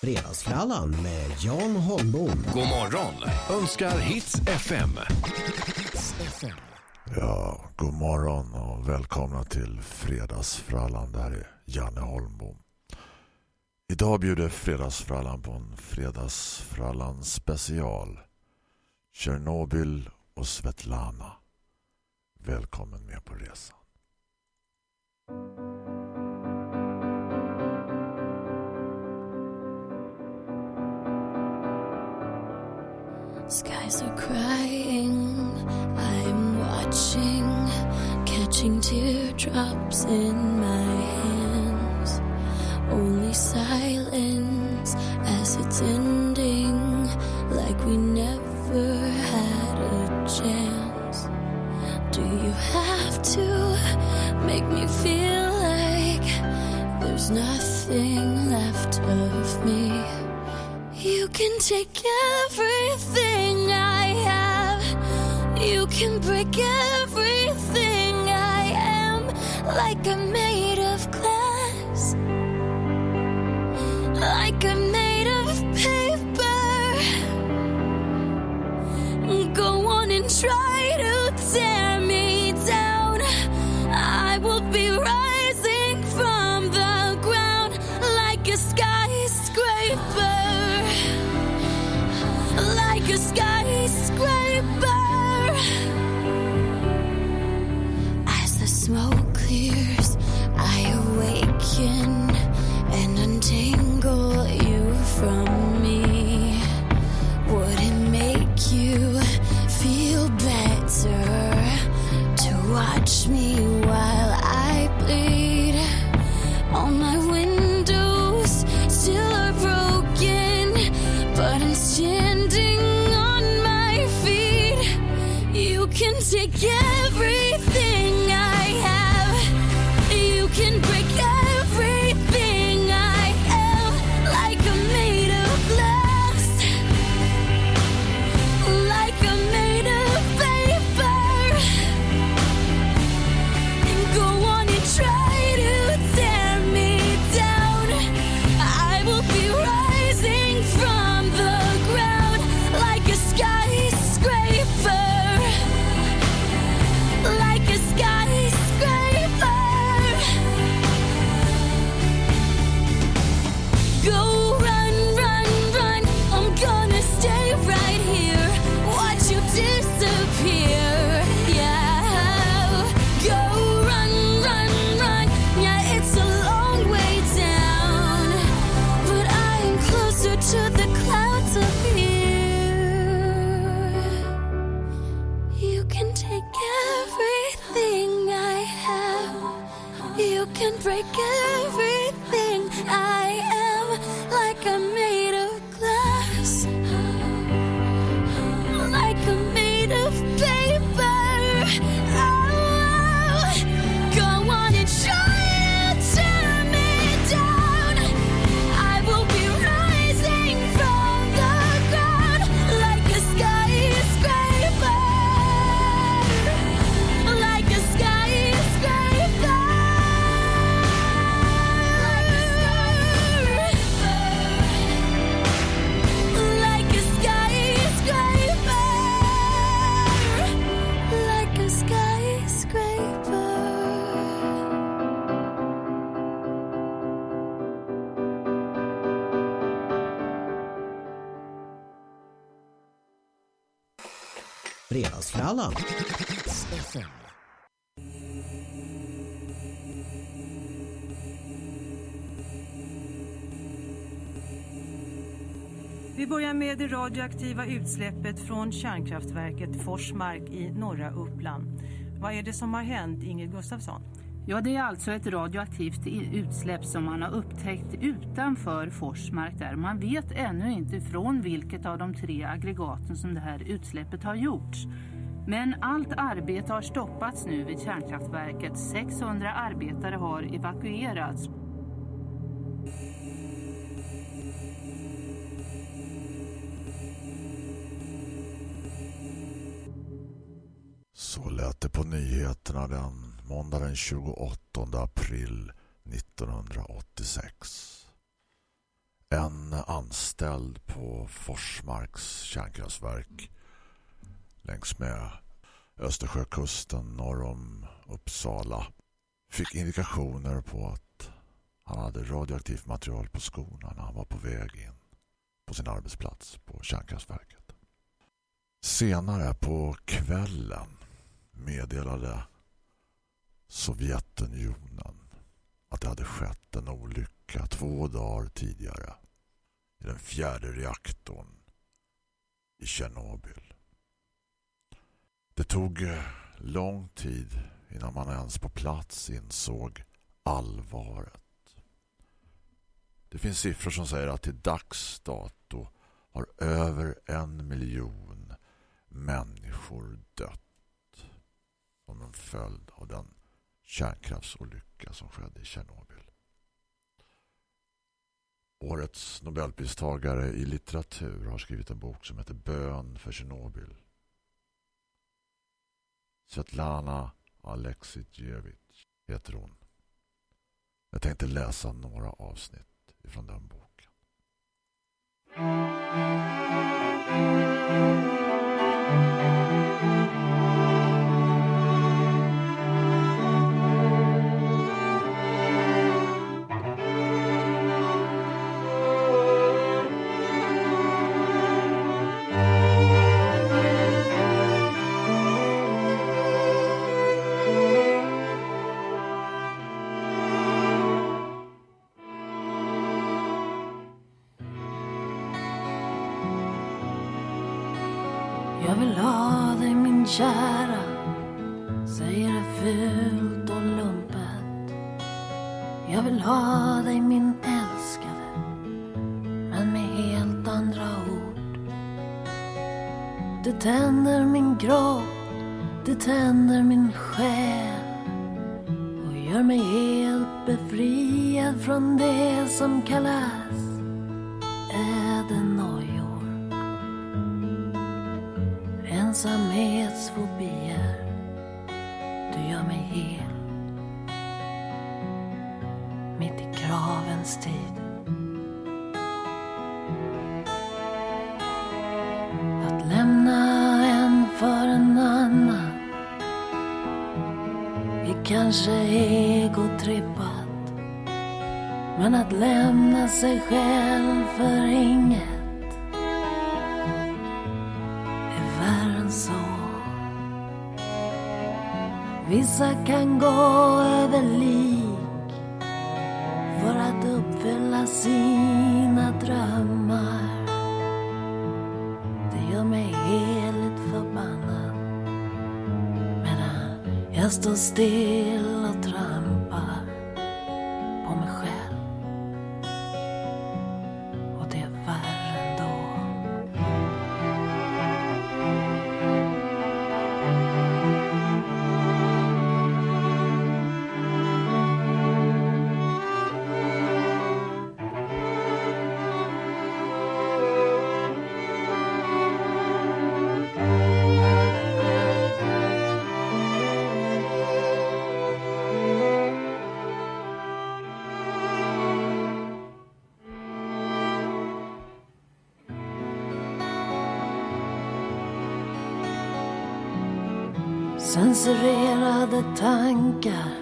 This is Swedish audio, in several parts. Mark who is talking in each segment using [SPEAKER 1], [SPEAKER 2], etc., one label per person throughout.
[SPEAKER 1] Fredagsfrallan med Jan Holmbom.
[SPEAKER 2] God morgon önskar Hits FM.
[SPEAKER 3] Ja, god morgon och välkomna till Fredagsfrallan. Det här är Janne Holmbom. Idag bjuder Fredagsfrallan på en Fredagsfrallan special. Tjernobyl och Svetlana. Välkommen med på resan.
[SPEAKER 4] Skies are crying, I'm watching, catching teardrops in my hands. Only silence as it's ending, like we never had a chance. Do you have to make me feel like there's nothing left of me? You can take everything can break everything I am. Like I'm made
[SPEAKER 1] Fredagsfrallan.
[SPEAKER 5] Vi börjar med det radioaktiva utsläppet från kärnkraftverket Forsmark i norra Uppland. Vad är det som har hänt, Ingrid Gustafsson?
[SPEAKER 6] Ja, det är alltså ett radioaktivt utsläpp som man har upptäckt utanför Forsmark där. Man vet ännu inte från vilket av de tre aggregaten som det här utsläppet har gjorts. Men allt arbete har stoppats nu vid kärnkraftverket. 600 arbetare har evakuerats.
[SPEAKER 3] Så lät det på nyheterna den måndag den 28 april 1986. En anställd på Forsmarks kärnkraftverk längs med Östersjökusten norr om Uppsala fick indikationer på att han hade radioaktivt material på skorna när han var på väg in på sin arbetsplats på kärnkraftverket. Senare på kvällen meddelade Sovjetunionen att det hade skett en olycka två dagar tidigare i den fjärde reaktorn i Tjernobyl. Det tog eh, lång tid innan man ens på plats insåg allvaret. Det finns siffror som säger att till dags dato har över en miljon människor dött som en följd av den kärnkraftsolycka som skedde i Tjernobyl. Årets Nobelpristagare i litteratur har skrivit en bok som heter Bön för Tjernobyl. Svetlana Alexijevich heter hon. Jag tänkte läsa några avsnitt ifrån den boken.
[SPEAKER 7] Mm. Jag vill ha dig min älskade Men med helt andra ord Du tänder min kropp Du tänder min själ Och gör mig helt befriad från det som kallas ödenojor ensamhetsfobier. Du gör mig hel. Kravens tid. Att lämna en för en annan är kanske egotrippat. Men att lämna sig själv för inget är värre än så. Vissa kan gå över livet jag Censurerade tankar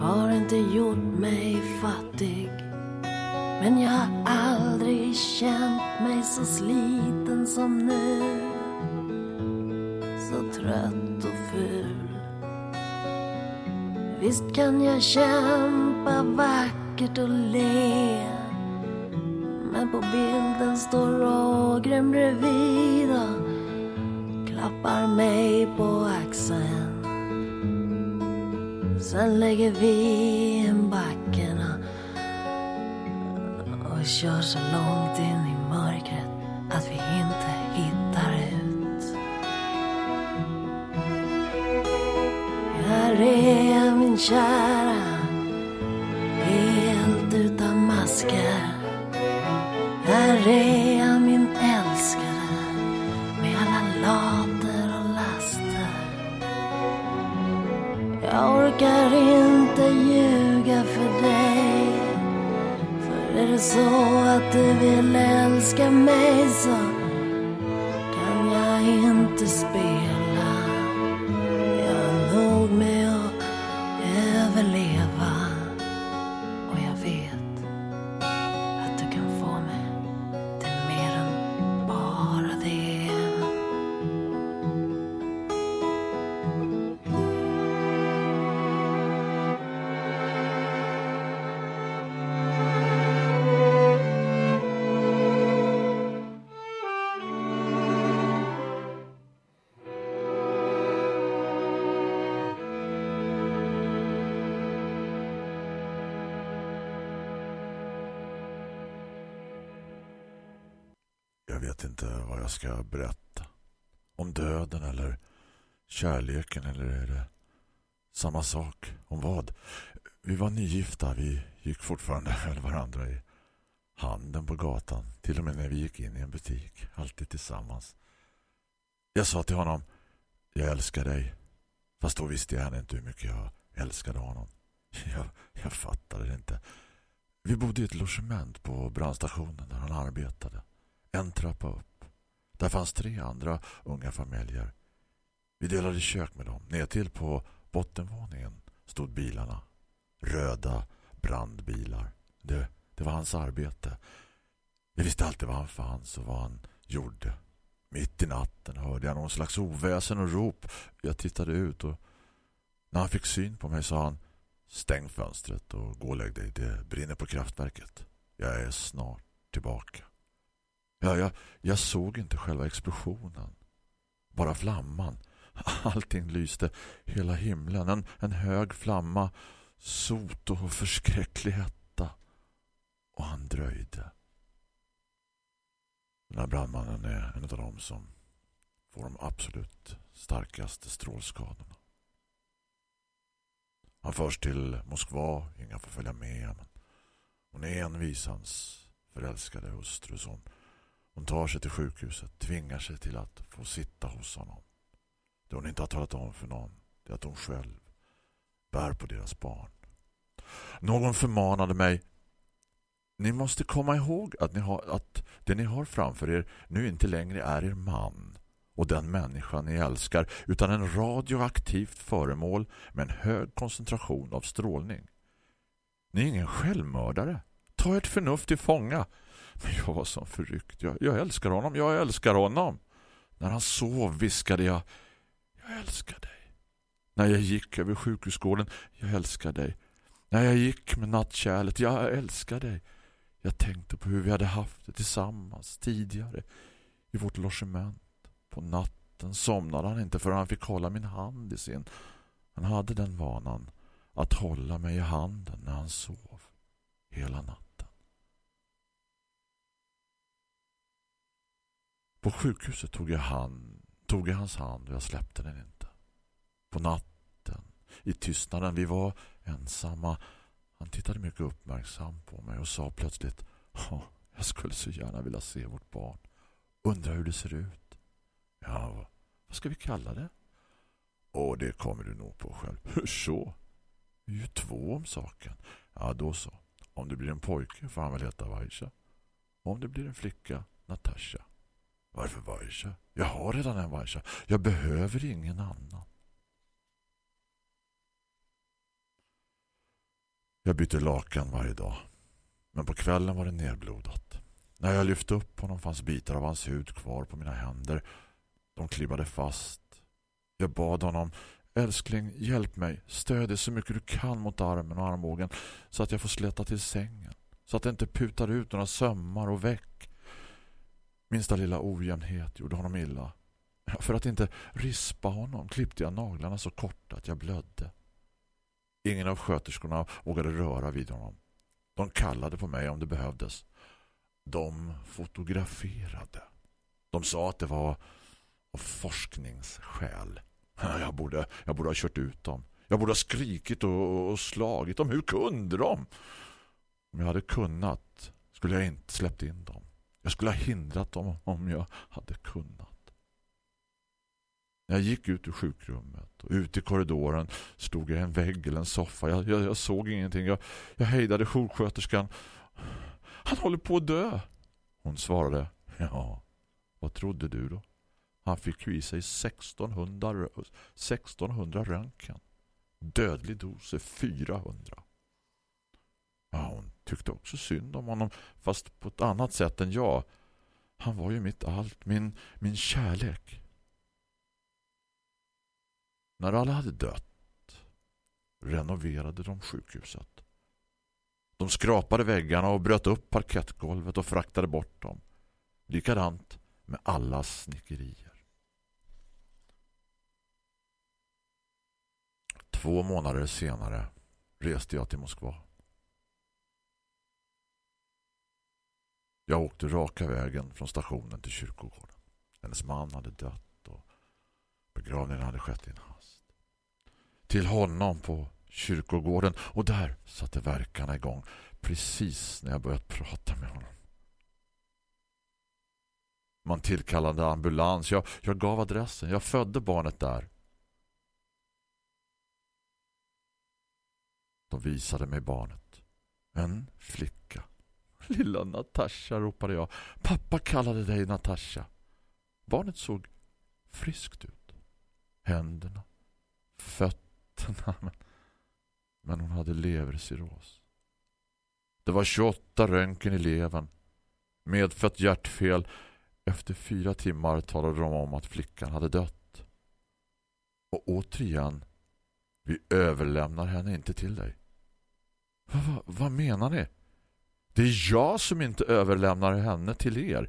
[SPEAKER 7] har inte gjort mig fattig. Men jag har aldrig känt mig så sliten som nu. Så trött och ful. Visst kan jag kämpa vackert och le. Men på bilden står Rågren bredvid mig på axeln. Sen lägger vi en backen och, och kör så långt in i mörkret att vi inte hittar ut. Här är min kära, vet
[SPEAKER 3] inte vad jag ska berätta. Om döden eller kärleken eller är det samma sak? Om vad? Vi var nygifta. Vi gick fortfarande höll varandra i handen på gatan. Till och med när vi gick in i en butik. Alltid tillsammans. Jag sa till honom Jag älskar dig. Fast då visste jag ännu inte hur mycket jag älskade honom. Jag, jag fattade det inte. Vi bodde i ett logement på brandstationen där han arbetade. En trappa upp. Där fanns tre andra unga familjer. Vi delade kök med dem. Nedtill på bottenvåningen stod bilarna. Röda brandbilar. Det, det var hans arbete. Jag visste alltid var han fanns och vad han gjorde. Mitt i natten hörde jag någon slags oväsen och rop. Jag tittade ut och när han fick syn på mig sa han Stäng fönstret och gå och lägg dig. Det brinner på kraftverket. Jag är snart tillbaka. Ja, jag, jag såg inte själva explosionen. Bara flamman. Allting lyste. Hela himlen. En, en hög flamma. Sot och förskräcklig hetta. Och han dröjde. Den här brandmannen är en av dem som får de absolut starkaste strålskadorna. Han förs till Moskva. ingen får följa med. Men hon är envis hans förälskade hustru som hon tar sig till sjukhuset, tvingar sig till att få sitta hos honom. Det hon inte har talat om för någon det är att hon själv bär på deras barn. Någon förmanade mig Ni måste komma ihåg att, ni har, att det ni har framför er nu inte längre är er man och den människa ni älskar utan en radioaktivt föremål med en hög koncentration av strålning. Ni är ingen självmördare. Ta ert förnuft till fånga. Men jag var som förryckt. Jag, jag älskar honom, jag älskar honom. När han sov viskade jag Jag älskar dig. När jag gick över sjukhusgården Jag älskar dig. När jag gick med nattkärlet Jag älskar dig. Jag tänkte på hur vi hade haft det tillsammans tidigare i vårt logement. På natten somnade han inte förrän han fick hålla min hand i sin. Han hade den vanan att hålla mig i handen när han sov hela natten. På sjukhuset tog jag, hand, tog jag hans hand och jag släppte den inte. På natten, i tystnaden, vi var ensamma. Han tittade mycket uppmärksamt på mig och sa plötsligt Jag skulle så gärna vilja se vårt barn. Undrar hur det ser ut. Ja, vad ska vi kalla det? Åh, det kommer du nog på själv. Hur så? Vi är ju två om saken. Ja, då så. Om det blir en pojke får han väl heta Vaisha. Om det blir en flicka, Natasha. Varför Vaisha? Jag har redan en Vaisha. Jag behöver ingen annan. Jag bytte lakan varje dag. Men på kvällen var det nerblodat. När jag lyfte upp honom fanns bitar av hans hud kvar på mina händer. De klibbade fast. Jag bad honom Älskling, hjälp mig. Stöd dig så mycket du kan mot armen och armbågen så att jag får släta till sängen. Så att det inte putar ut några sömmar och väck. Minsta lilla ojämnhet gjorde honom illa. För att inte rispa honom klippte jag naglarna så korta att jag blödde. Ingen av sköterskorna vågade röra vid honom. De kallade på mig om det behövdes. De fotograferade. De sa att det var av forskningsskäl. Jag borde, jag borde ha kört ut dem. Jag borde ha skrikit och, och slagit dem. Hur kunde de? Om jag hade kunnat skulle jag inte släppt in dem. Jag skulle ha hindrat dem om jag hade kunnat. När jag gick ut ur sjukrummet och ut i korridoren stod jag i en vägg eller en soffa. Jag, jag, jag såg ingenting. Jag, jag hejdade sjuksköterskan. håller på att dö. Hon svarade, ja, vad trodde du då? Han fick ju i sig 1600, 1600 röntgen. Dödlig dos är 400. Ja, hon tyckte också synd om honom, fast på ett annat sätt än jag. Han var ju mitt allt, min, min kärlek. När alla hade dött renoverade de sjukhuset. De skrapade väggarna och bröt upp parkettgolvet och fraktade bort dem. Likadant med alla snickerier. Två månader senare reste jag till Moskva. Jag åkte raka vägen från stationen till kyrkogården. Hennes man hade dött och begravningen hade skett i en hast. Till honom på kyrkogården och där satte verkarna igång precis när jag börjat prata med honom. Man tillkallade ambulans. Jag, jag gav adressen. Jag födde barnet där. De visade mig barnet. En flicka. Lilla Natasha ropade jag. Pappa kallade dig Natasha. Barnet såg friskt ut. Händerna, fötterna. Men, men hon hade levercirros. Det var 28 röntgen i levern. Medfött hjärtfel. Efter fyra timmar talade de om att flickan hade dött. Och återigen, vi överlämnar henne inte till dig. Va, va, vad menar ni? Det är jag som inte överlämnar henne till er.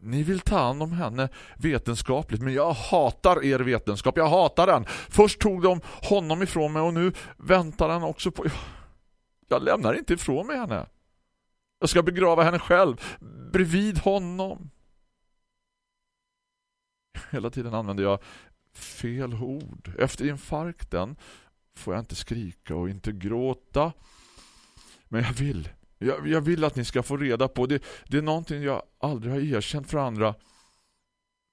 [SPEAKER 3] Ni vill ta hand om henne vetenskapligt men jag hatar er vetenskap. Jag hatar den. Först tog de honom ifrån mig och nu väntar han också på... Jag lämnar inte ifrån mig henne. Jag ska begrava henne själv bredvid honom. Hela tiden använder jag fel ord. Efter infarkten får jag inte skrika och inte gråta. Men jag vill. Jag, jag, vill att ni ska få reda på. Det, det är någonting jag aldrig har erkänt för andra.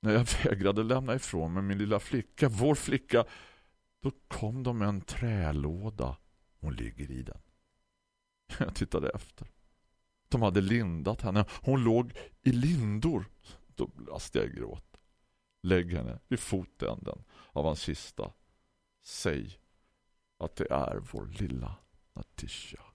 [SPEAKER 3] När jag vägrade lämna ifrån mig min lilla flicka, vår flicka, då kom de med en trälåda. Hon ligger i den. Jag tittade efter. De hade lindat henne. Hon låg i lindor. Då brast jag i gråt. Lägg henne vid fotänden av hans sista. Säg att det är vår lilla Natisha.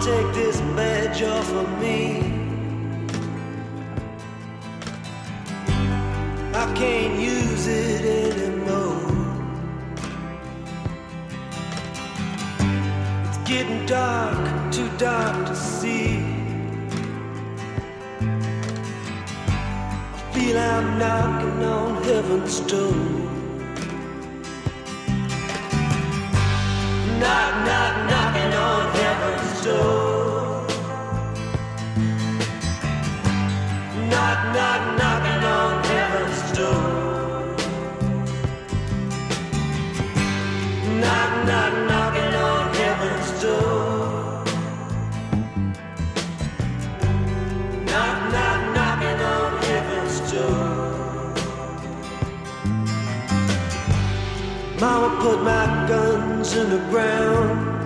[SPEAKER 8] Take this badge off of me. I can't use it anymore. It's getting dark, too dark to see. I feel I'm knocking on heaven's door. Knock, knock, knocking on heaven's Knock, knock, knocking on heaven's door. Knock, knock, knocking on heaven's door. Knock, knock, knocking on heaven's door. Mama put my guns in the ground.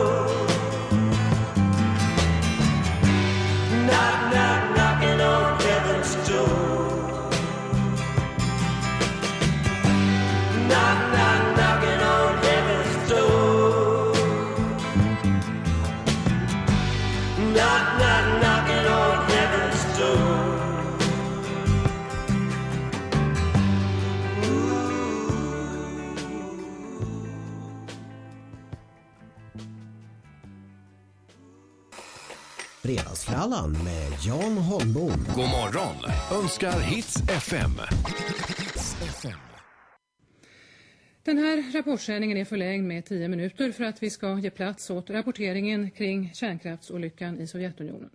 [SPEAKER 1] Fredagsfrallan med Jan Holmbom.
[SPEAKER 2] God morgon önskar Hits FM. Hits FM.
[SPEAKER 9] Den här rapportsändningen är förlängd med 10 minuter för att vi ska ge plats åt rapporteringen kring kärnkraftsolyckan i Sovjetunionen.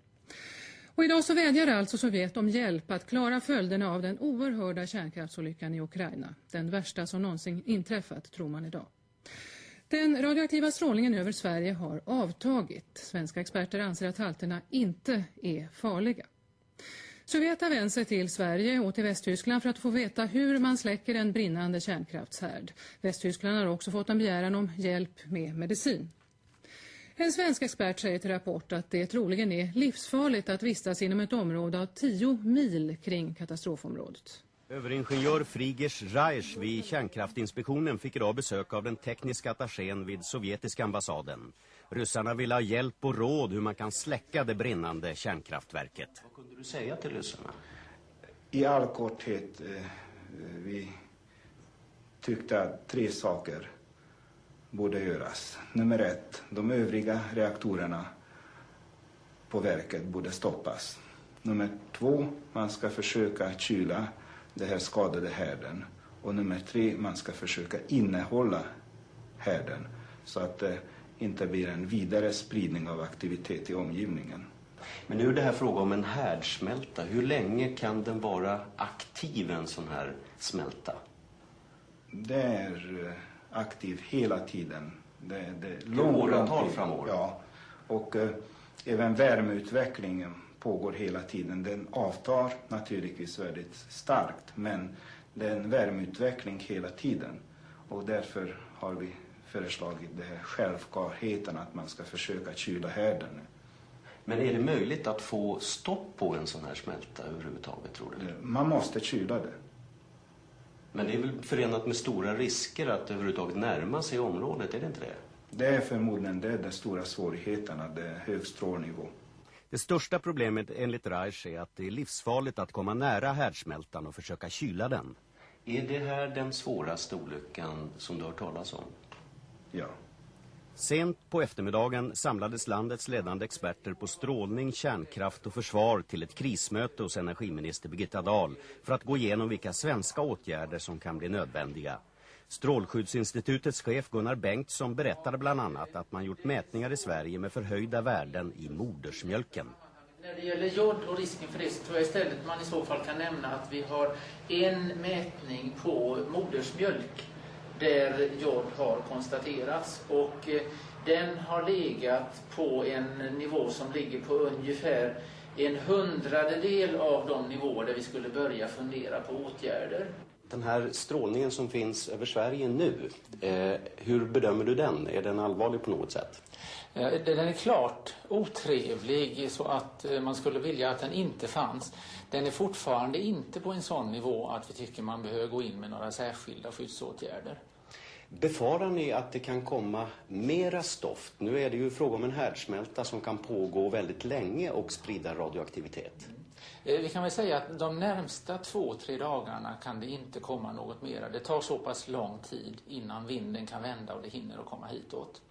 [SPEAKER 9] Och idag så vädjar alltså Sovjet om hjälp att klara följderna av den oerhörda kärnkraftsolyckan i Ukraina. Den värsta som någonsin inträffat tror man idag. Den radioaktiva strålningen över Sverige har avtagit. Svenska experter anser att halterna inte är farliga. Sovjet har vänt sig till Sverige och till Västtyskland för att få veta hur man släcker en brinnande kärnkraftshärd. Västtyskland har också fått en begäran om hjälp med medicin. En svensk expert säger till Rapport att det troligen är livsfarligt att vistas inom ett område av 10 mil kring katastrofområdet.
[SPEAKER 10] Överingenjör Frigers Reich vid kärnkraftinspektionen fick idag besök av den tekniska attachén vid sovjetiska ambassaden. Ryssarna vill ha hjälp och råd hur man kan släcka det brinnande kärnkraftverket.
[SPEAKER 11] Vad kunde du säga till ryssarna?
[SPEAKER 12] I all korthet, eh, vi tyckte att tre saker borde göras. Nummer ett, de övriga reaktorerna på verket borde stoppas. Nummer två, man ska försöka kyla den här skadade härden. Och nummer tre, man ska försöka innehålla härden så att det inte blir en vidare spridning av aktivitet i omgivningen.
[SPEAKER 11] Men nu är det här fråga om en härdsmälta. Hur länge kan den vara aktiv, en sån här smälta?
[SPEAKER 12] Det är eh, aktiv hela tiden. Det, det är
[SPEAKER 11] lång, åratal framåt.
[SPEAKER 12] Ja. Och eh, även värmeutvecklingen pågår hela tiden. Den avtar naturligtvis väldigt starkt men det är en värmeutveckling hela tiden. Och därför har vi föreslagit det här självklarheten att man ska försöka kyla härden.
[SPEAKER 11] Men är det möjligt att få stopp på en sån här smälta överhuvudtaget, tror du?
[SPEAKER 12] Man måste kyla det.
[SPEAKER 11] Men det är väl förenat med stora risker att överhuvudtaget närma sig området, är det inte det?
[SPEAKER 12] Det är förmodligen det, den stora svårigheten, det är hög strålnivå.
[SPEAKER 10] Det största problemet enligt Reich är att det är livsfarligt att komma nära härdsmältan och försöka kyla den.
[SPEAKER 11] Är det här den svåraste olyckan som du har talas om?
[SPEAKER 12] Ja.
[SPEAKER 10] Sent på eftermiddagen samlades landets ledande experter på strålning, kärnkraft och försvar till ett krismöte hos energiminister Birgitta Dahl för att gå igenom vilka svenska åtgärder som kan bli nödvändiga. Strålskyddsinstitutets chef Gunnar Bengtsson berättade bland annat att man gjort mätningar i Sverige med förhöjda värden i modersmjölken.
[SPEAKER 13] När det gäller jod och risken för det så tror jag istället man i så fall kan nämna att vi har en mätning på modersmjölk där jod har konstaterats och eh, den har legat på en nivå som ligger på ungefär en hundradedel av de nivåer där vi skulle börja fundera på åtgärder.
[SPEAKER 11] Den här strålningen som finns över Sverige nu, eh, hur bedömer du den? Är den allvarlig på något sätt?
[SPEAKER 13] Eh, den är klart otrevlig så att eh, man skulle vilja att den inte fanns. Den är fortfarande inte på en sån nivå att vi tycker man behöver gå in med några särskilda skyddsåtgärder.
[SPEAKER 11] Befarar ni att det kan komma mera stoft? Nu är det ju fråga om en härdsmälta som kan pågå väldigt länge och sprida radioaktivitet.
[SPEAKER 13] Eh, vi kan väl säga att de närmsta två, tre dagarna kan det inte komma något mera. Det tar så pass lång tid innan vinden kan vända och det hinner att komma hitåt.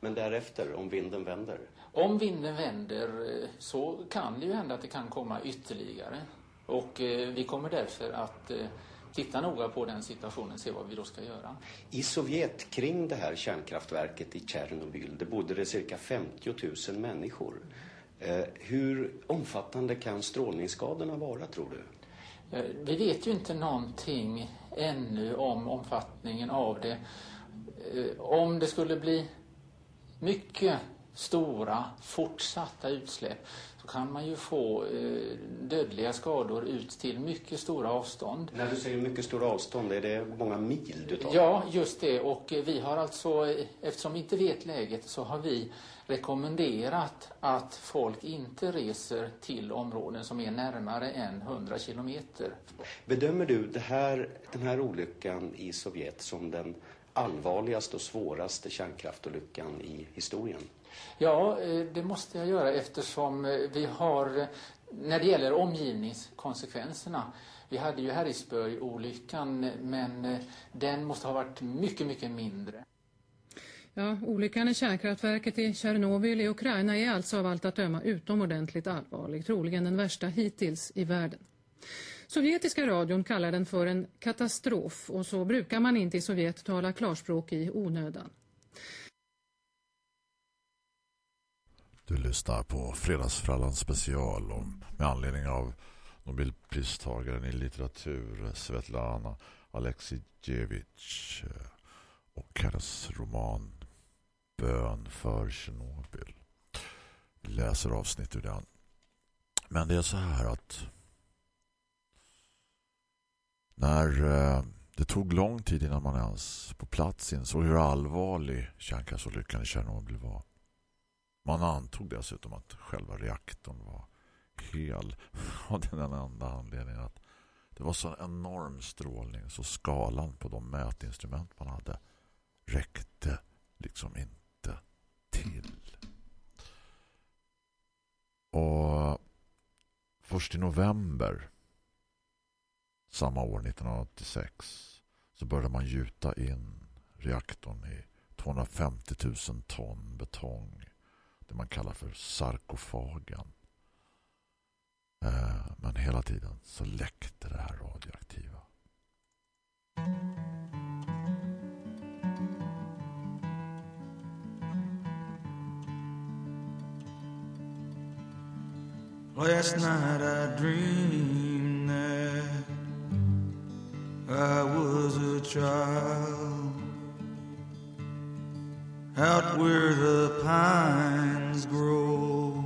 [SPEAKER 11] Men därefter, om vinden vänder?
[SPEAKER 13] Om vinden vänder eh, så kan det ju hända att det kan komma ytterligare. Och eh, vi kommer därför att titta noga på den situationen och se vad vi då ska göra.
[SPEAKER 11] I Sovjet, kring det här kärnkraftverket i Tjernobyl, det bodde det cirka 50 000 människor. Eh, hur omfattande kan strålningsskadorna vara, tror du?
[SPEAKER 13] Eh, vi vet ju inte någonting ännu om omfattningen av det. Eh, om det skulle bli mycket stora fortsatta utsläpp så kan man ju få eh, dödliga skador ut till mycket stora avstånd.
[SPEAKER 11] När du säger mycket stora avstånd, är det många mil du talar
[SPEAKER 13] Ja, just det. Och eh, vi har alltså, eh, eftersom vi inte vet läget, så har vi rekommenderat att folk inte reser till områden som är närmare än 100 kilometer.
[SPEAKER 11] Bedömer du här, den här olyckan i Sovjet som den allvarligaste och svåraste kärnkraftolyckan i historien?
[SPEAKER 13] Ja, eh, det måste jag göra eftersom eh, vi har, eh, när det gäller omgivningskonsekvenserna, vi hade ju Harrisburg-olyckan men den måste ha varit mycket, mycket mindre.
[SPEAKER 9] Ja, olyckan i kärnkraftverket i Tjernobyl i Ukraina är alltså av allt att döma utomordentligt allvarlig, troligen den värsta hittills i världen. Sovjetiska radion kallar den för en katastrof och så brukar man inte i Sovjet tala klarspråk i onödan.
[SPEAKER 3] Du lyssnar på Fredagsfrallan special om, med anledning av Nobelpristagaren i litteratur Svetlana Aleksijevich eh, och hennes roman Bön för Tjernobyl. Vi läser avsnitt ur den. Men det är så här att när eh, det tog lång tid innan man ens på plats insåg hur allvarlig kärnkraftsolyckan i Tjernobyl var. Man antog dessutom att själva reaktorn var hel av den enda anledningen att det var så enorm strålning så skalan på de mätinstrument man hade räckte liksom inte till. Och först i november samma år 1986 så började man gjuta in reaktorn i 250 000 ton betong. Det man kallar för sarkofagen. Eh, men hela tiden så läckte det här radioaktiva.
[SPEAKER 14] Last night I dreamed that I was a child out where the pines grow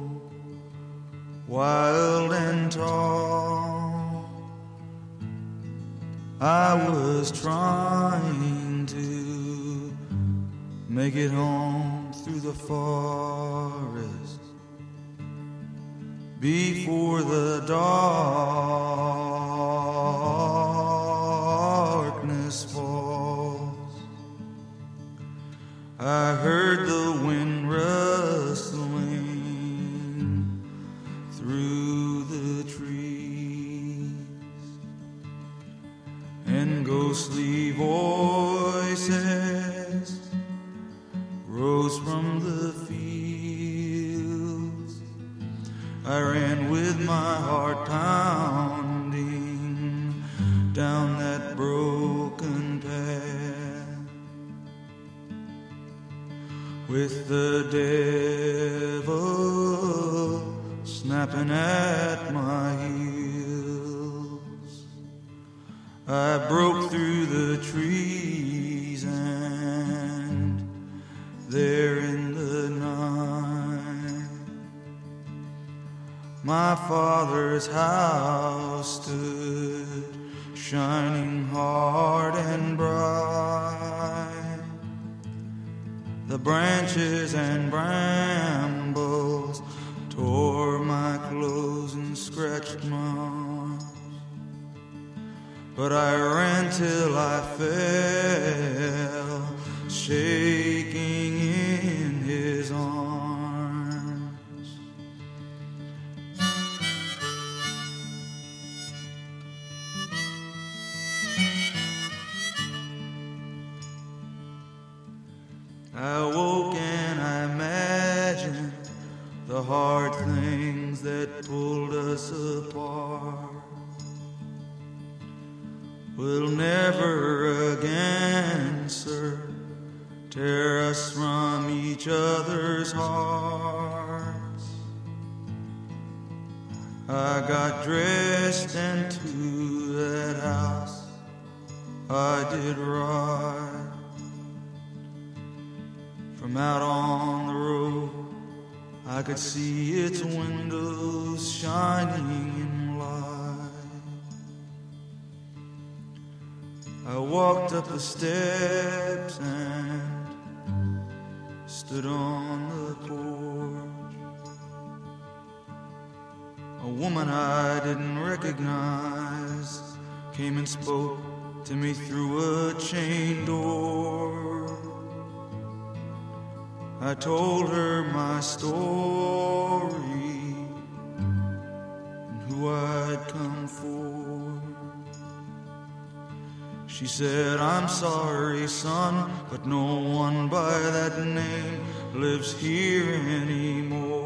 [SPEAKER 14] wild and tall. I was trying to make it home through the forest before the darkness I heard the wind rustling through the trees and ghostly voices rose from the fields. I ran with my heart pounding with the devil I walked up the steps and stood on the porch. A woman I didn't recognize came and spoke to me through a chain door. I told her my story and who I'd come for. She said, I'm sorry, son, but no one by that name lives here anymore.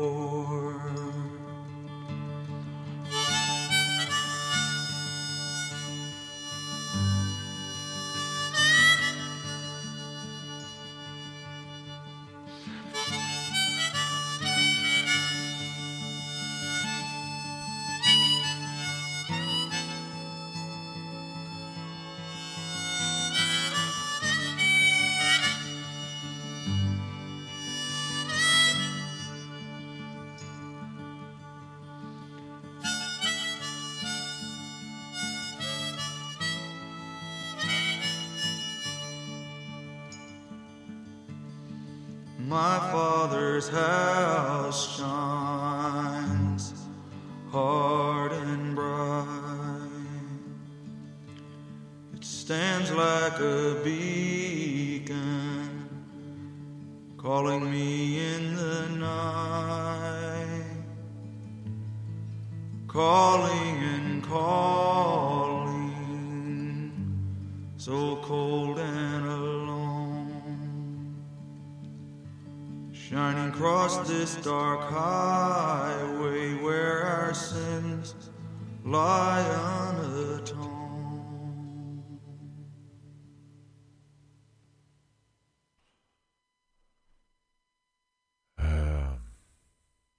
[SPEAKER 14] Calling and calling, so cold and alone. Shining across this dark highway where our sins lie unatoned.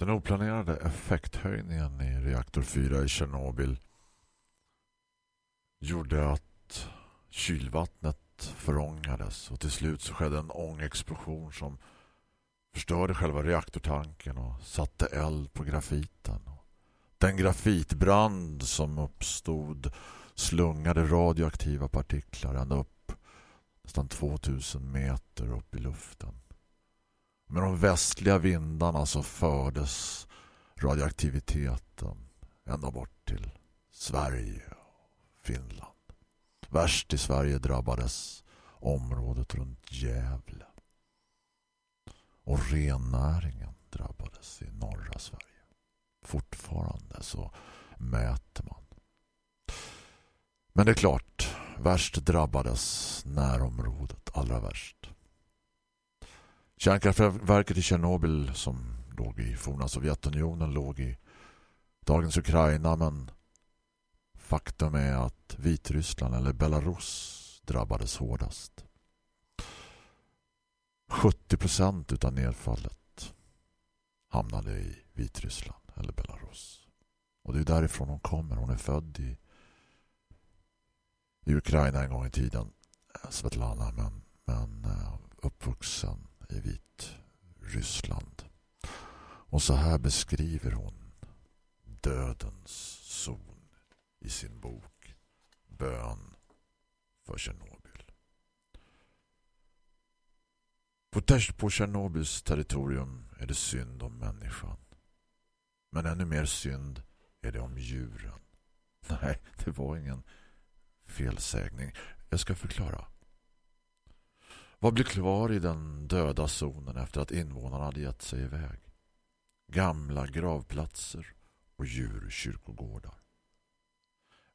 [SPEAKER 3] Den oplanerade effekthöjningen i reaktor 4 i Tjernobyl gjorde att kylvattnet förångades och till slut så skedde en ångexplosion som förstörde själva reaktortanken och satte eld på grafiten. Den grafitbrand som uppstod slungade radioaktiva partiklar ända upp nästan 2000 meter upp i luften. Med de västliga vindarna så fördes radioaktiviteten ända bort till Sverige och Finland. Värst i Sverige drabbades området runt Gävle. Och rennäringen drabbades i norra Sverige. Fortfarande så mäter man. Men det är klart, värst drabbades närområdet allra värst. Kärnkraftverket i Tjernobyl som låg i forna Sovjetunionen låg i dagens Ukraina men faktum är att Vitryssland eller Belarus drabbades hårdast. 70 procent utav nedfallet hamnade i Vitryssland eller Belarus. Och det är därifrån hon kommer. Hon är född i, i Ukraina en gång i tiden. Svetlana men, men eh, uppvuxen i Vitryssland. Och så här beskriver hon dödens zon i sin bok Bön för Tjernobyl. På, på Tjernobyls territorium är det synd om människan. Men ännu mer synd är det om djuren. Nej, det var ingen felsägning. Jag ska förklara. Vad blev kvar i den döda zonen efter att invånarna hade gett sig iväg? Gamla gravplatser och djurkyrkogårdar.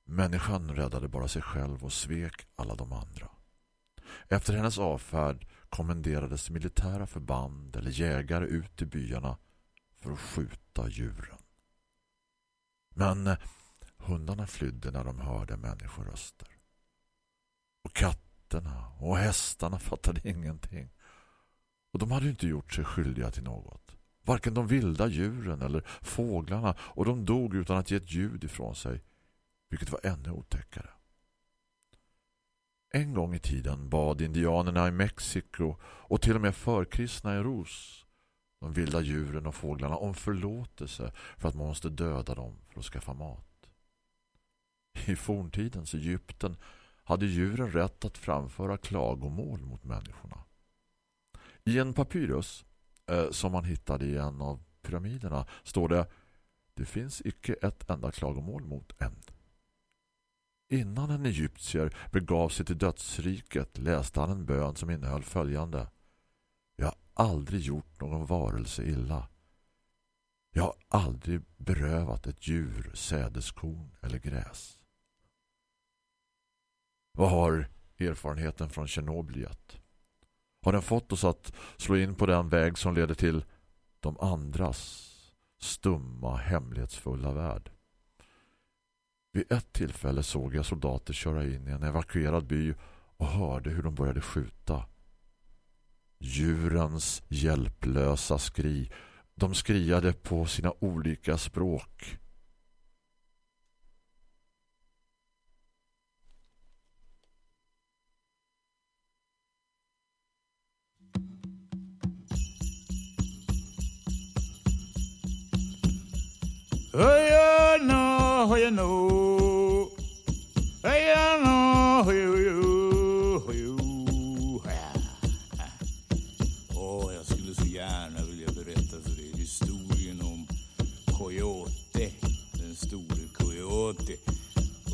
[SPEAKER 3] Människan räddade bara sig själv och svek alla de andra. Efter hennes avfärd kommenderades militära förband eller jägare ut i byarna för att skjuta djuren. Men hundarna flydde när de hörde människoröster. Och katterna och hästarna fattade ingenting. Och de hade ju inte gjort sig skyldiga till något. Varken de vilda djuren eller fåglarna och de dog utan att ge ett ljud ifrån sig. Vilket var ännu otäckare. En gång i tiden bad indianerna i Mexiko och till och med förkristna i Ros de vilda djuren och fåglarna om förlåtelse för att man måste döda dem för att skaffa mat. I forntidens Egypten hade djuren rätt att framföra klagomål mot människorna. I en papyrus eh, som man hittade i en av pyramiderna står det det finns icke ett enda klagomål mot en. Innan en egyptier begav sig till dödsriket läste han en bön som innehöll följande. Jag har aldrig gjort någon varelse illa. Jag har aldrig berövat ett djur, sädeskorn eller gräs. Vad har erfarenheten från Tjernobyl gett? Har den fått oss att slå in på den väg som leder till de andras stumma, hemlighetsfulla värld? Vid ett tillfälle såg jag soldater köra in i en evakuerad by och hörde hur de började skjuta. Djurens hjälplösa skri. De skriade på sina olika språk.
[SPEAKER 15] Hey, no, hey, no. Hey, no, hey, Åh, jag skulle så gärna vilja berätta för er historien om Coyote, den store Coyote,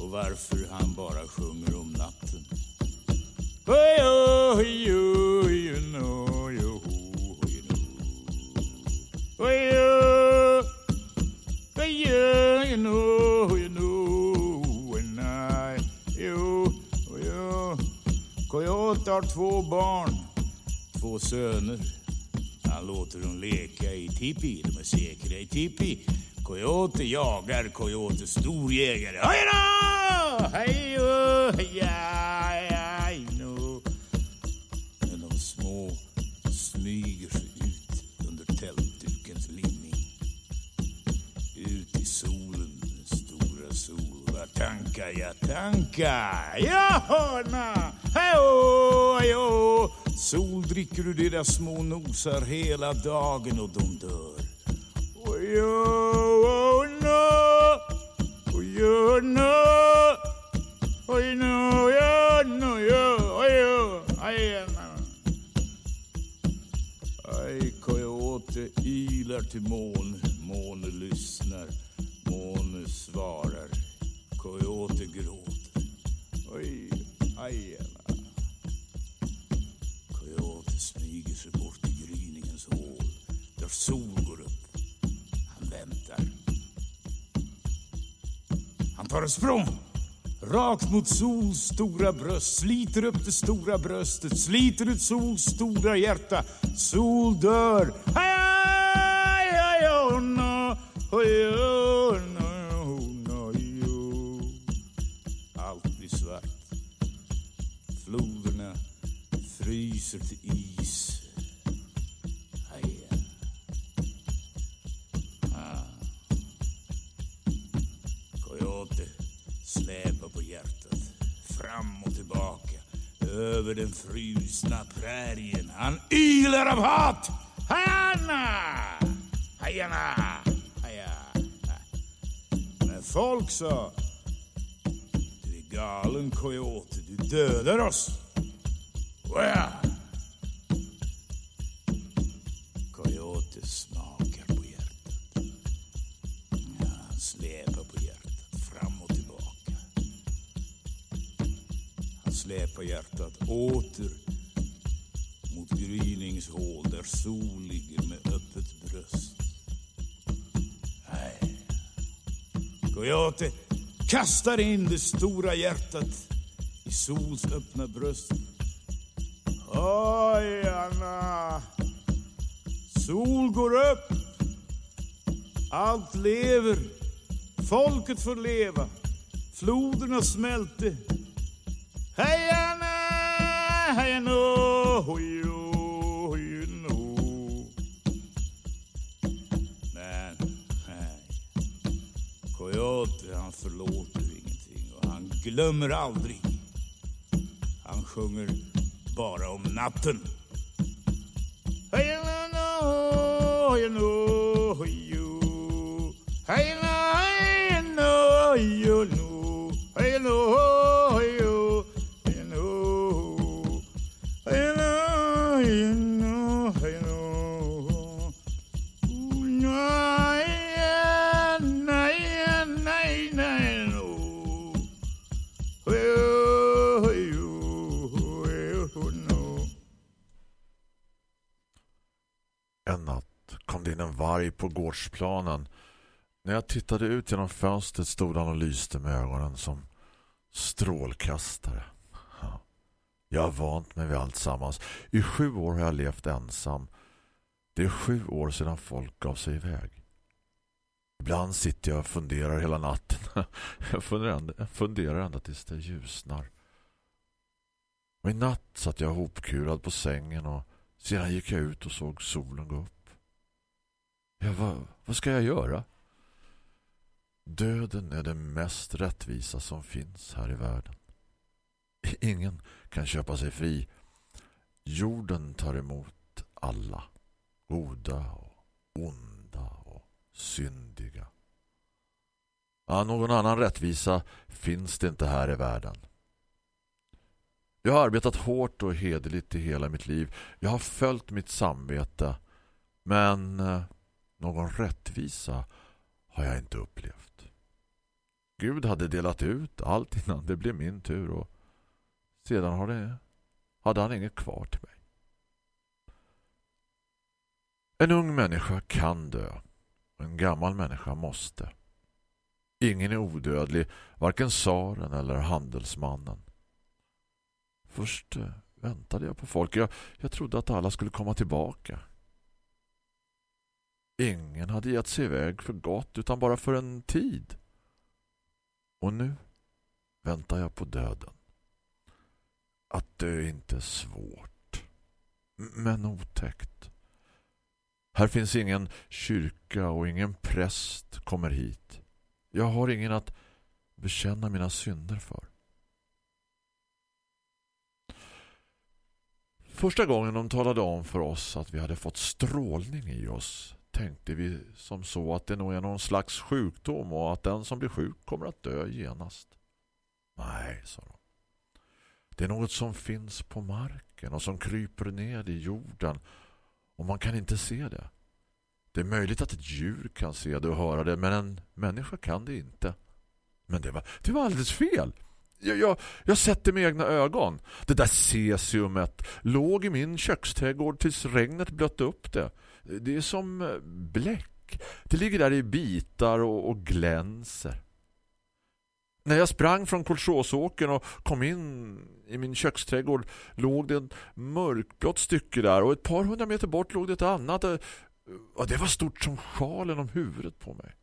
[SPEAKER 15] och varför han bara sjunger om natten. Hey, oh, you, oh, you know, yo, hey, no. Hey, oh. But yeah, you know, you know, when I, you, you. Coyote har två barn, två söner. Han låter dem leka i tipi, de är säkra i tipi. Coyote jagar, Coyote storjägare. Hej då! Hej då! Ja, tankar jag tankar? Jaha, hejå, hejå. Sol dricker ur deras små nosar hela dagen och de dör. Oj, oh, no. jag, oh, no. Oj, no, ja, no, ja, oj, oh, aj. Aj, Coyote ilar till mån. Språng. Rakt mot Sols stora bröst, sliter upp det stora bröstet, sliter ut Sols stora hjärta. Sol dör. Hajanna! Men folk sa. Du är galen Coyote. Du dödar oss. Well. Coyote smakar på hjärtat. Ja, han släpar på hjärtat fram och tillbaka. Han släpar hjärtat åter mot gryningshål där sol ligger med öppet bröst. Och Coyote kastar in det stora hjärtat i Sols öppna bröst. Oj, Anna. Sol går upp. Allt lever. Folket får leva. Floderna smälte. Hej Anna! Hej Anna! Förlåter ingenting och han glömmer aldrig. Han sjunger bara om natten. Hey, no, hej no, hey, no,
[SPEAKER 3] kom det in en varg på gårdsplanen. När jag tittade ut genom fönstret stod han och lyste med ögonen som strålkastare. Jag har vant mig vid allt sammans. I sju år har jag levt ensam. Det är sju år sedan folk gav sig iväg. Ibland sitter jag och funderar hela natten. Jag funderar ända, jag funderar ända tills det ljusnar. Och i natt satt jag hopkurad på sängen och sedan gick jag ut och såg solen gå upp. Ja, vad, vad ska jag göra? Döden är det mest rättvisa som finns här i världen. Ingen kan köpa sig fri. Jorden tar emot alla. Goda och onda och syndiga. Ja, någon annan rättvisa finns det inte här i världen. Jag har arbetat hårt och hederligt i hela mitt liv. Jag har följt mitt samvete. Men eh, någon rättvisa har jag inte upplevt. Gud hade delat ut allt innan det blev min tur och sedan har det, hade han inget kvar till mig. En ung människa kan dö. En gammal människa måste. Ingen är odödlig, varken tsaren eller handelsmannen. Först eh, väntade jag på folk. Jag, jag trodde att alla skulle komma tillbaka. Ingen hade gett sig iväg för gott utan bara för en tid. Och nu väntar jag på döden. Att dö är inte svårt. Men otäckt. Här finns ingen kyrka och ingen präst kommer hit. Jag har ingen att bekänna mina synder för. Första gången de talade om för oss att vi hade fått strålning i oss tänkte vi som så att det nog är någon slags sjukdom och att den som blir sjuk kommer att dö genast. Nej, sa de. Det är något som finns på marken och som kryper ned i jorden och man kan inte se det. Det är möjligt att ett djur kan se det och höra det men en människa kan det inte. Men det var, det var alldeles fel. Jag, jag, jag sett det med egna ögon. Det där cesiumet låg i min köksträdgård tills regnet blötte upp det. Det är som eh, bläck. Det ligger där i bitar och, och glänser. När jag sprang från Kolsåsåken och kom in i min köksträdgård låg det ett mörkblått stycke där och ett par hundra meter bort låg det ett annat. Eh, och det var stort som sjalen om huvudet på mig.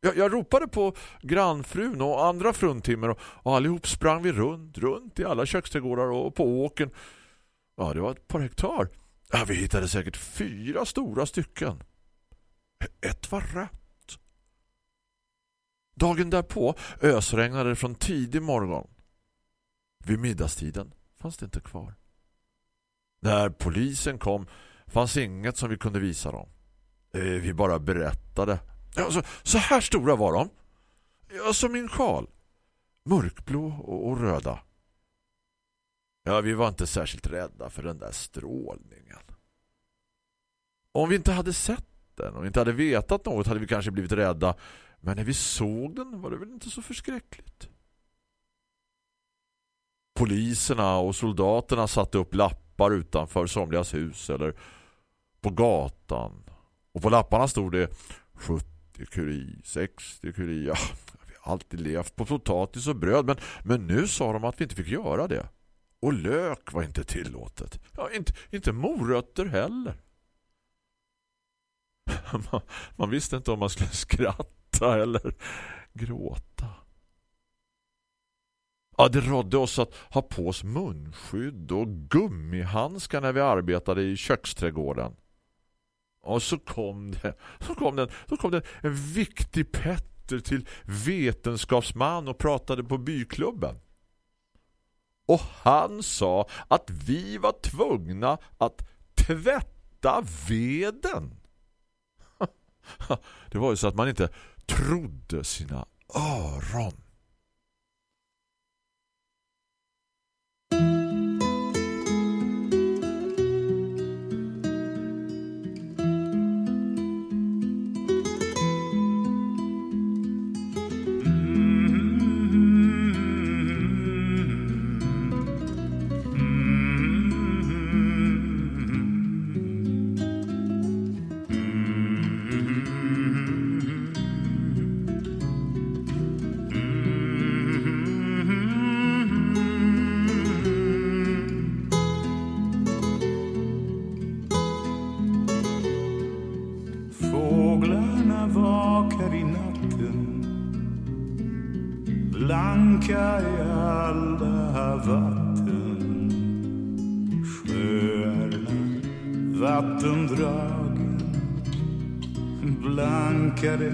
[SPEAKER 3] Jag, jag ropade på grannfrun och andra fruntimmer och, och allihop sprang vi runt, runt i alla köksträdgårdar och på åken. Ja, det var ett par hektar. Ja, vi hittade säkert fyra stora stycken. Ett var rött. Dagen därpå ösregnade det från tidig morgon. Vid middagstiden fanns det inte kvar. När polisen kom fanns inget som vi kunde visa dem. Eh, vi bara berättade. Alltså, så här stora var de. Ja, som min sjal. Mörkblå och röda. Ja, vi var inte särskilt rädda för den där strålningen. Om vi inte hade sett den och inte hade vetat något hade vi kanske blivit rädda. Men när vi såg den var det väl inte så förskräckligt. Poliserna och soldaterna satte upp lappar utanför somligas hus eller på gatan. Och på lapparna stod det 70 kuri, 60 kuri. Ja, vi har alltid levt på potatis och bröd men, men nu sa de att vi inte fick göra det. Och lök var inte tillåtet. Ja, inte, inte morötter heller. Man, man, visste inte om man skulle skratta eller gråta. Ja, det rådde oss att ha på oss munskydd och gummihandskar när vi arbetade i köksträdgården. Och så kom det, så kom det, så kom det en viktig Petter till vetenskapsman och pratade på byklubben. Och han sa att vi var tvungna att tvätta veden. Det var ju så att man inte trodde sina öron.
[SPEAKER 15] Blanka i alla vatten. Sjöarna, vattendragen. Blankare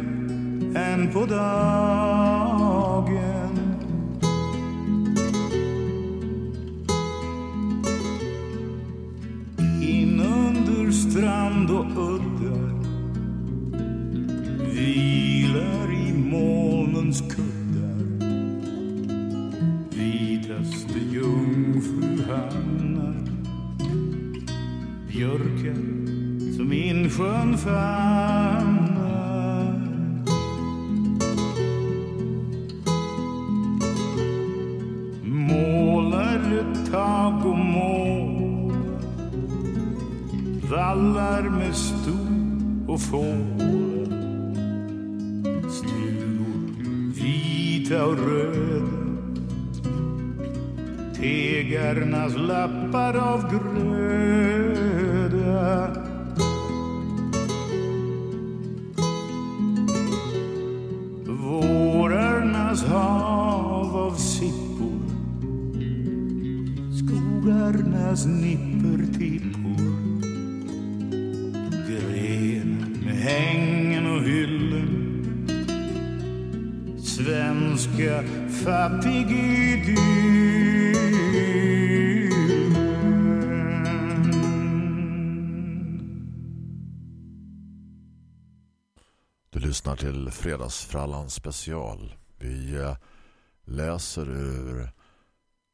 [SPEAKER 15] än på dagen. Tegarnas lappar av gröda
[SPEAKER 3] lyssnar till Fredagsfrallan special. Vi eh, läser ur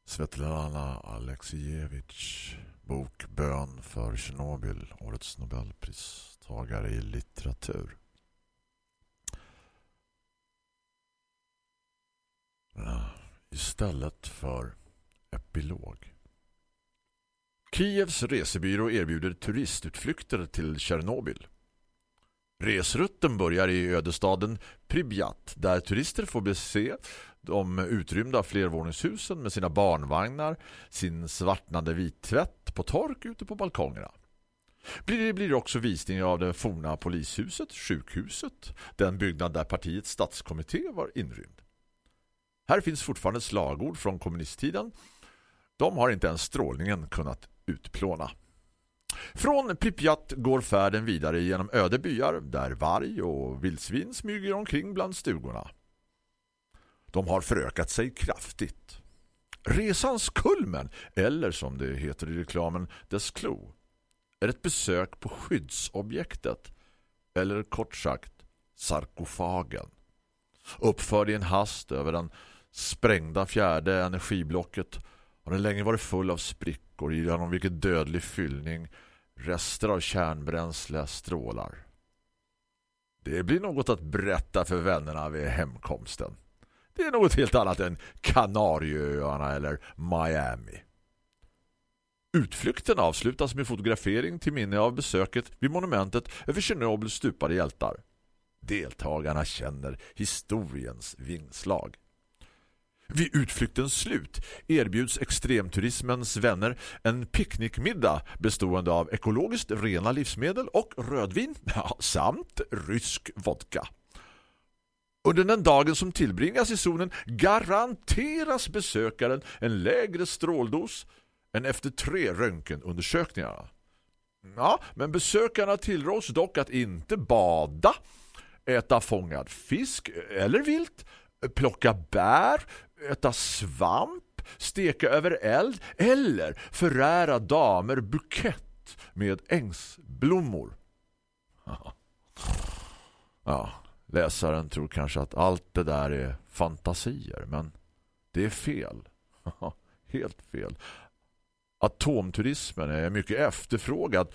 [SPEAKER 3] Svetlana Alexievich bok Bön för Tjernobyl, årets Nobelpristagare i litteratur. Istället för epilog. Kievs resebyrå erbjuder turistutflykter till Tjernobyl. Resrutten börjar i ödestaden Pripyat där turister får bese de utrymda flervåningshusen med sina barnvagnar, sin svartnande vittvätt på tork ute på balkongerna. Det blir också visning av det forna polishuset, sjukhuset, den byggnad där partiets statskommitté var inrymd. Här finns fortfarande slagord från kommunisttiden. De har inte ens strålningen kunnat utplåna. Från Pripyat går färden vidare genom öde byar där varg och vildsvin smyger omkring bland stugorna. De har förökat sig kraftigt. Resans kulmen, eller som det heter i reklamen, dess klo, är ett besök på skyddsobjektet, eller kort sagt sarkofagen. Uppförd i en hast över den sprängda fjärde energiblocket har den länge varit full av sprickor genom vilket dödlig fyllning rester av kärnbränsle strålar. Det blir något att berätta för vännerna vid hemkomsten. Det är något helt annat än Kanarieöarna eller Miami. Utflykten avslutas med fotografering till minne av besöket vid monumentet över Tjernobyls stupade hjältar. Deltagarna känner historiens vingslag. Vid utflyktens slut erbjuds extremturismens vänner en picknickmiddag bestående av ekologiskt rena livsmedel och rödvin samt rysk vodka. Under den dagen som tillbringas i zonen garanteras besökaren en lägre stråldos än efter tre röntgenundersökningar. Ja, men besökarna tillråds dock att inte bada, äta fångad fisk eller vilt, plocka bär, äta svamp, steka över eld eller förära damer bukett med ängsblommor. Ja, läsaren tror kanske att allt det där är fantasier, men det är fel. Helt fel. Atomturismen är mycket efterfrågad,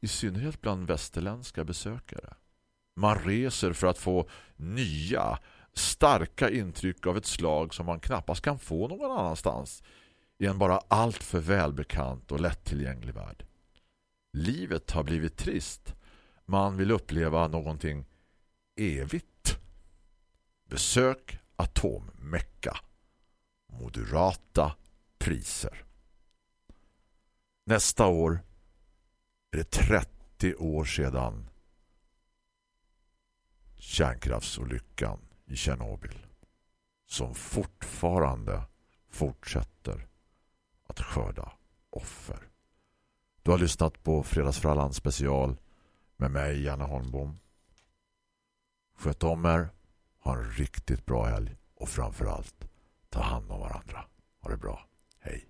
[SPEAKER 3] i synnerhet bland västerländska besökare. Man reser för att få nya, starka intryck av ett slag som man knappast kan få någon annanstans i en bara allt för välbekant och lättillgänglig värld. Livet har blivit trist. Man vill uppleva någonting evigt. Besök Atommecka. Moderata priser. Nästa år är det 30 år sedan kärnkraftsolyckan i Tjernobyl. som fortfarande fortsätter att skörda offer. Du har lyssnat på Fredagsfrallan special med mig, Janne Holmbom. Sköt om er, ha en riktigt bra helg och framförallt ta hand om varandra. Ha det bra. Hej.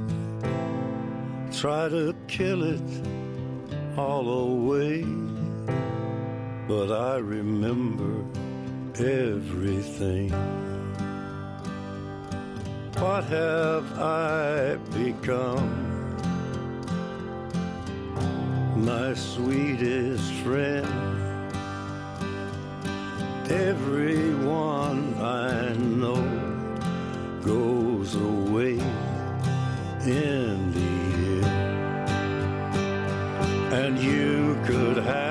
[SPEAKER 16] Try to kill it all away, but I remember everything. What have I become? My sweetest friend. Everyone I know goes away in You could have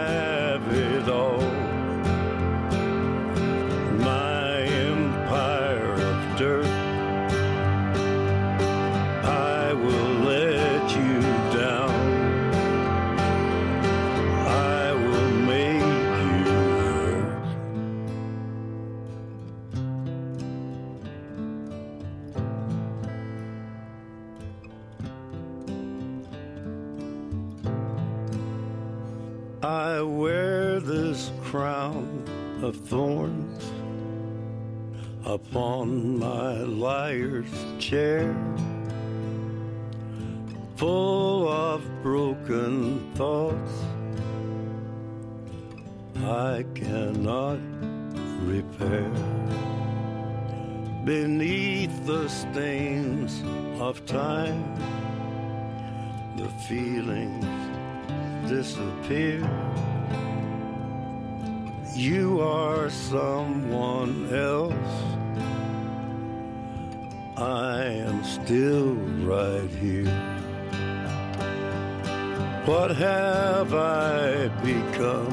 [SPEAKER 16] What have I become?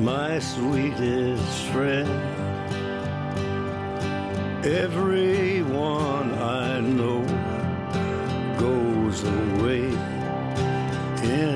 [SPEAKER 16] My sweetest friend. Everyone I know goes away in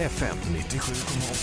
[SPEAKER 2] FM 97,8.